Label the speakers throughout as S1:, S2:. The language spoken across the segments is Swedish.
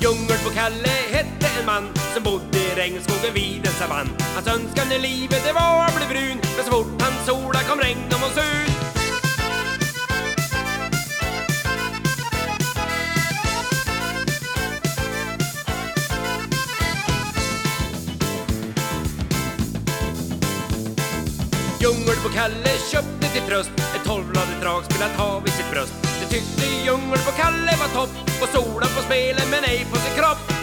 S1: Djungeln på Kalle hette en man som bodde i regnskogen vid en savann. Hans önskan i livet det var att bli brun, men så fort han sola kom regn och monsun. Djungel på Kalle köpte till tröst ett tolvbladigt dragspel att ha vid sitt bröst. Tyckte Djungel på Kalle var topp och sola på spelen men ej på sin kropp.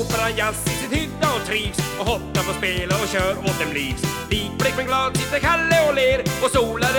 S1: Operan han jazz i sin hydda och trivs och hoppar på spel och kör åt en blivs. Likblick men glad sitter Kalle och ler och solar